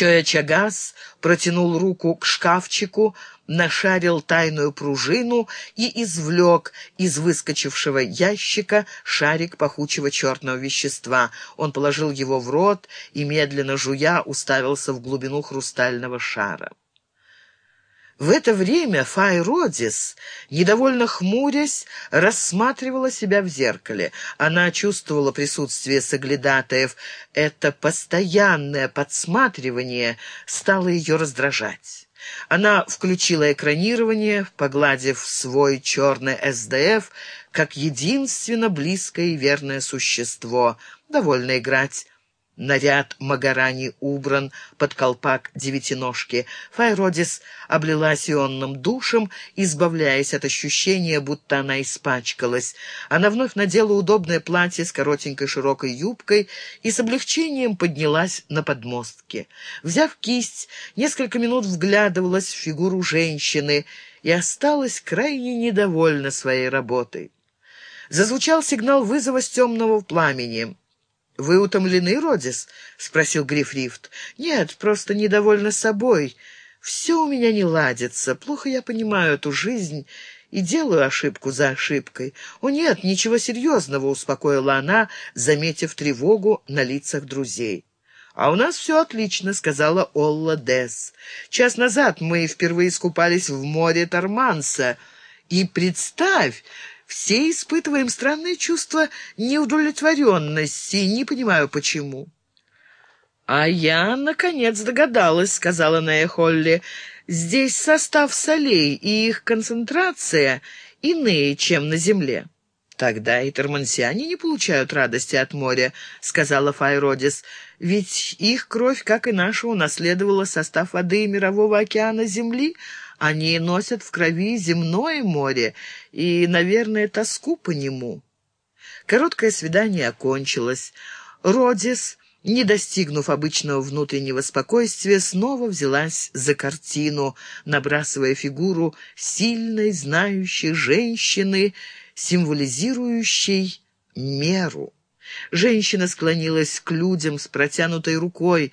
Чоя Чагас протянул руку к шкафчику, нашарил тайную пружину и извлек из выскочившего ящика шарик пахучего черного вещества. Он положил его в рот и, медленно жуя, уставился в глубину хрустального шара. В это время Файродис, недовольно хмурясь, рассматривала себя в зеркале. Она чувствовала присутствие соглядатаев. Это постоянное подсматривание стало ее раздражать. Она включила экранирование, погладив свой черный СДФ, как единственно близкое и верное существо. Довольно играть Наряд Магарани убран под колпак девятиножки. Файродис облилась ионным душем, избавляясь от ощущения, будто она испачкалась. Она вновь надела удобное платье с коротенькой широкой юбкой и с облегчением поднялась на подмостке. Взяв кисть, несколько минут вглядывалась в фигуру женщины и осталась крайне недовольна своей работой. Зазвучал сигнал вызова с темного пламени. «Вы утомлены, Родис?» — спросил Грифрифт. «Нет, просто недовольна собой. Все у меня не ладится. Плохо я понимаю эту жизнь и делаю ошибку за ошибкой. О нет, ничего серьезного», — успокоила она, заметив тревогу на лицах друзей. «А у нас все отлично», — сказала Олла Дес. «Час назад мы впервые искупались в море Торманса. И представь, все испытываем странное чувство неудовлетворенности, не понимаю, почему». «А я, наконец, догадалась», — сказала Нея Холли. «Здесь состав солей и их концентрация иные, чем на Земле». «Тогда и тормансиане не получают радости от моря», — сказала Файродис. «Ведь их кровь, как и наша, унаследовала состав воды Мирового океана Земли, они носят в крови земное море и, наверное, тоску по нему. Короткое свидание окончилось. Родис, не достигнув обычного внутреннего спокойствия, снова взялась за картину, набрасывая фигуру сильной, знающей женщины, символизирующей меру. Женщина склонилась к людям с протянутой рукой,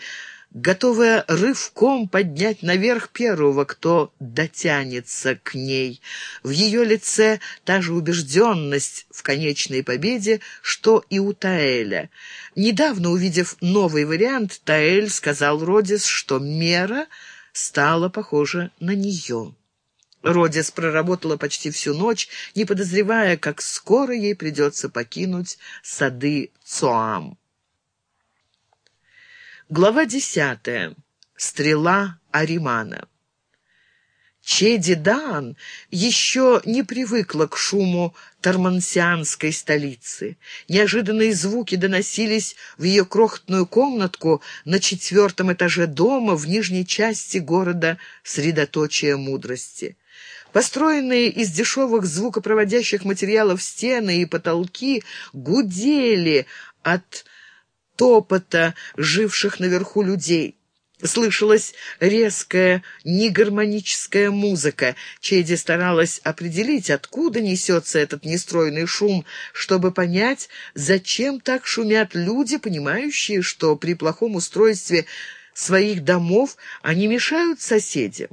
готовая рывком поднять наверх первого, кто дотянется к ней. В ее лице та же убежденность в конечной победе, что и у Таэля. Недавно, увидев новый вариант, Таэль сказал Родис, что мера стала похожа на нее. Родис проработала почти всю ночь, не подозревая, как скоро ей придется покинуть сады Цоам. Глава десятая. Стрела Аримана. Чеди Дан еще не привыкла к шуму тормансианской столицы. Неожиданные звуки доносились в ее крохотную комнатку на четвертом этаже дома в нижней части города средоточия мудрости. Построенные из дешевых звукопроводящих материалов стены и потолки гудели от топота живших наверху людей. Слышалась резкая, негармоническая музыка. Чейди старалась определить, откуда несется этот нестройный шум, чтобы понять, зачем так шумят люди, понимающие, что при плохом устройстве своих домов они мешают соседям.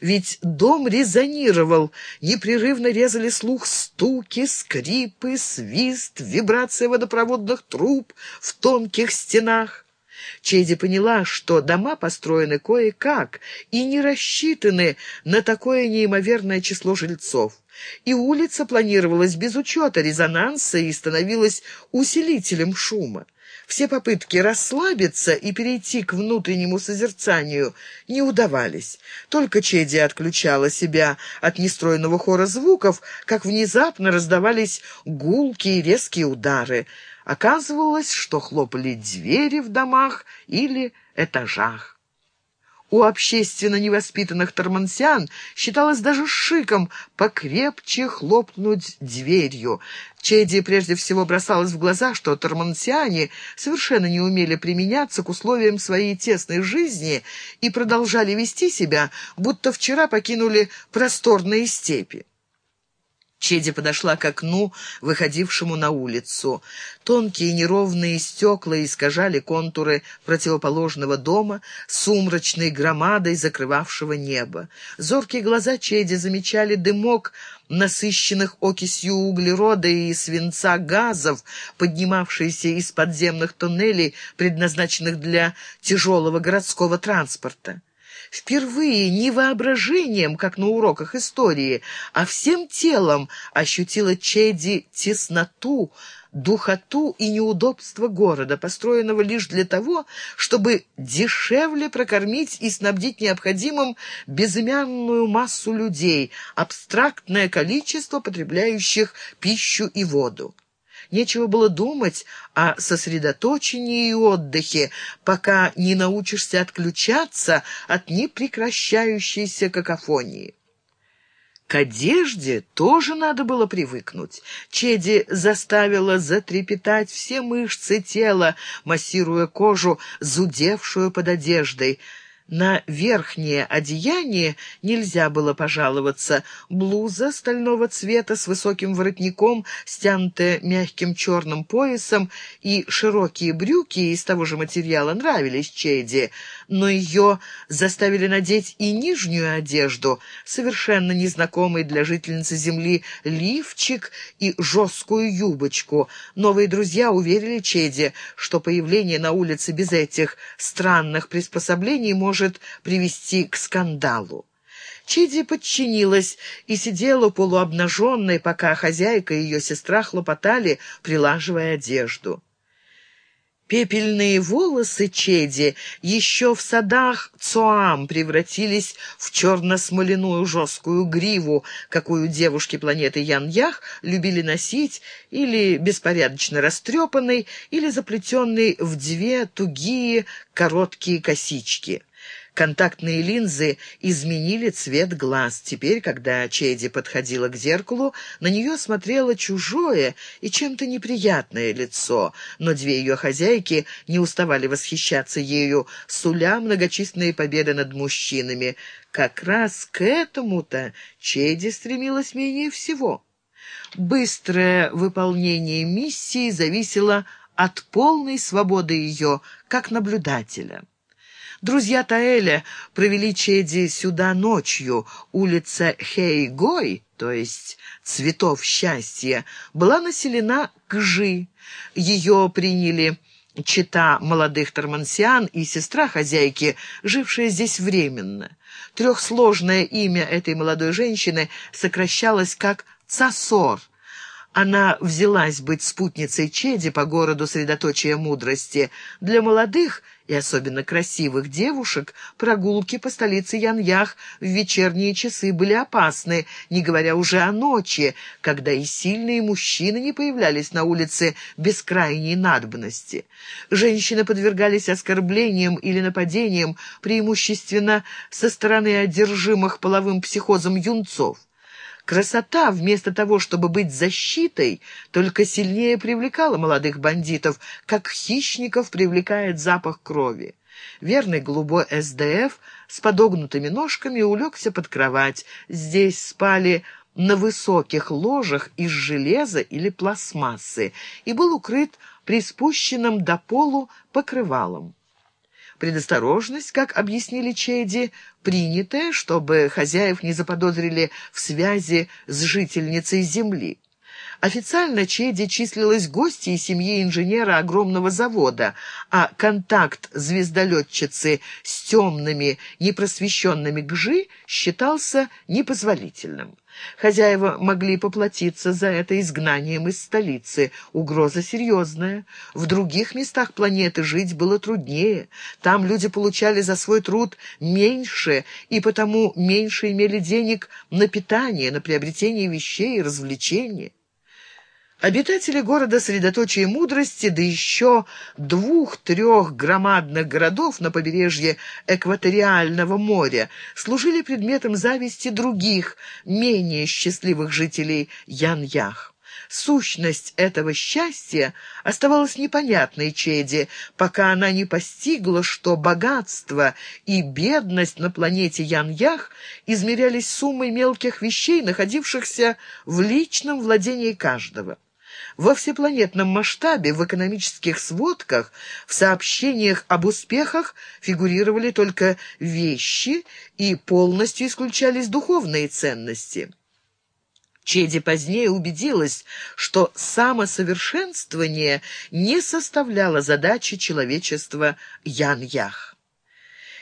Ведь дом резонировал, непрерывно резали слух стуки, скрипы, свист, вибрация водопроводных труб в тонких стенах. Чеди поняла, что дома построены кое-как и не рассчитаны на такое неимоверное число жильцов. И улица планировалась без учета резонанса и становилась усилителем шума. Все попытки расслабиться и перейти к внутреннему созерцанию не удавались. Только Чеди отключала себя от нестройного хора звуков, как внезапно раздавались гулкие резкие удары. Оказывалось, что хлопали двери в домах или этажах. У общественно невоспитанных тормансиан считалось даже шиком покрепче хлопнуть дверью. Чеди прежде всего бросалось в глаза, что тормансиане совершенно не умели применяться к условиям своей тесной жизни и продолжали вести себя, будто вчера покинули просторные степи. Чеди подошла к окну, выходившему на улицу. Тонкие неровные стекла искажали контуры противоположного дома, сумрачной громадой закрывавшего небо. Зоркие глаза Чеди замечали дымок, насыщенных окисью углерода и свинца газов, поднимавшиеся из подземных туннелей, предназначенных для тяжелого городского транспорта. Впервые не воображением, как на уроках истории, а всем телом ощутила Чеди тесноту, духоту и неудобство города, построенного лишь для того, чтобы дешевле прокормить и снабдить необходимым безымянную массу людей, абстрактное количество потребляющих пищу и воду. Нечего было думать о сосредоточении и отдыхе, пока не научишься отключаться от непрекращающейся какофонии. К одежде тоже надо было привыкнуть. Чеди заставила затрепетать все мышцы тела, массируя кожу, зудевшую под одеждой — на верхнее одеяние нельзя было пожаловаться. Блуза стального цвета с высоким воротником, стянутая мягким черным поясом, и широкие брюки из того же материала нравились Чеди, но ее заставили надеть и нижнюю одежду, совершенно незнакомый для жительницы земли лифчик и жесткую юбочку. Новые друзья уверили Чеди, что появление на улице без этих странных приспособлений может может привести к скандалу. Чиди подчинилась и сидела полуобнаженной, пока хозяйка и ее сестра хлопотали, прилаживая одежду. Пепельные волосы Чеди еще в садах Цоам превратились в черно-смоляную жесткую гриву, какую девушки планеты Ян-Ях любили носить, или беспорядочно растрепанной, или заплетенной в две тугие короткие косички. Контактные линзы изменили цвет глаз. Теперь, когда Чеди подходила к зеркалу, на нее смотрело чужое и чем-то неприятное лицо, но две ее хозяйки не уставали восхищаться ею, суля многочисленные победы над мужчинами. Как раз к этому-то Чеди стремилась менее всего. Быстрое выполнение миссии зависело от полной свободы ее, как наблюдателя. Друзья Таэля провели Чеди сюда ночью. Улица Хейгой, то есть цветов счастья, была населена Кжи. Ее приняли чита молодых тормансиан и сестра хозяйки, жившая здесь временно. Трехсложное имя этой молодой женщины сокращалось как «Цасор». Она взялась быть спутницей Чеди по городу средоточия мудрости. Для молодых и особенно красивых девушек прогулки по столице Яньях в вечерние часы были опасны, не говоря уже о ночи, когда и сильные мужчины не появлялись на улице без крайней надобности. Женщины подвергались оскорблениям или нападениям преимущественно со стороны одержимых половым психозом юнцов. Красота, вместо того, чтобы быть защитой, только сильнее привлекала молодых бандитов, как хищников привлекает запах крови. Верный голубой СДФ с подогнутыми ножками улегся под кровать. Здесь спали на высоких ложах из железа или пластмассы и был укрыт приспущенным до полу покрывалом. Предосторожность, как объяснили Чеди, принятая, чтобы хозяев не заподозрили в связи с жительницей земли. Официально Чеди числилась гостьей семьи инженера огромного завода, а контакт звездолетчицы с темными, непросвещенными гжи считался непозволительным. Хозяева могли поплатиться за это изгнанием из столицы. Угроза серьезная. В других местах планеты жить было труднее. Там люди получали за свой труд меньше, и потому меньше имели денег на питание, на приобретение вещей и развлечения. Обитатели города средоточие мудрости, да еще двух-трех громадных городов на побережье экваториального моря, служили предметом зависти других, менее счастливых жителей Ян-Ях. Сущность этого счастья оставалась непонятной Чеди, пока она не постигла, что богатство и бедность на планете Ян-Ях измерялись суммой мелких вещей, находившихся в личном владении каждого. Во всепланетном масштабе, в экономических сводках, в сообщениях об успехах фигурировали только вещи и полностью исключались духовные ценности. Чеди позднее убедилась, что самосовершенствование не составляло задачи человечества Ян-Ях.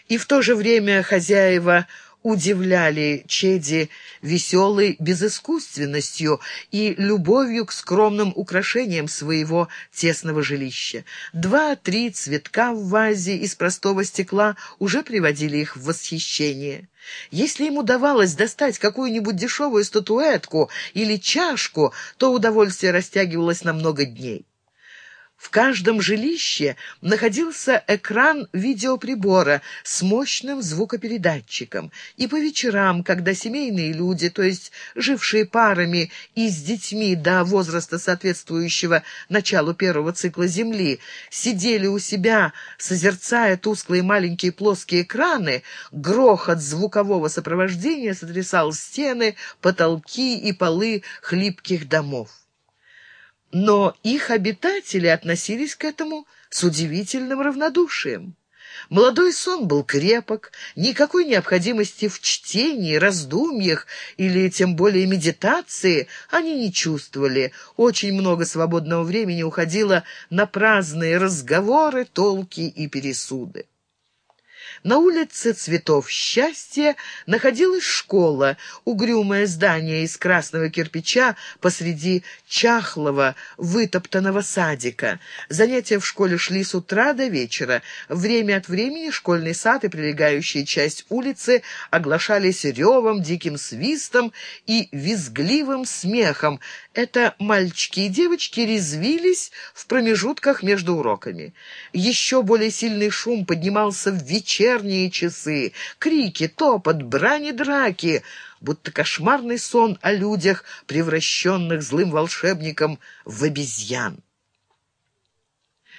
И в то же время хозяева удивляли Чеди веселой безыскусственностью и любовью к скромным украшениям своего тесного жилища. Два-три цветка в вазе из простого стекла уже приводили их в восхищение. Если им удавалось достать какую-нибудь дешевую статуэтку или чашку, то удовольствие растягивалось на много дней. В каждом жилище находился экран видеоприбора с мощным звукопередатчиком, и по вечерам, когда семейные люди, то есть жившие парами и с детьми до возраста соответствующего началу первого цикла Земли, сидели у себя, созерцая тусклые маленькие плоские экраны, грохот звукового сопровождения сотрясал стены, потолки и полы хлипких домов но их обитатели относились к этому с удивительным равнодушием. Молодой сон был крепок, никакой необходимости в чтении, раздумьях или тем более медитации они не чувствовали. Очень много свободного времени уходило на праздные разговоры, толки и пересуды. На улице Цветов Счастья находилась школа, угрюмое здание из красного кирпича посреди чахлого, вытоптанного садика. Занятия в школе шли с утра до вечера. Время от времени школьный сад и прилегающая часть улицы оглашались ревом, диким свистом и визгливым смехом. Это мальчики и девочки резвились в промежутках между уроками. Еще более сильный шум поднимался в вечерние часы. Крики, топот, брани, драки — будто кошмарный сон о людях, превращенных злым волшебником в обезьян.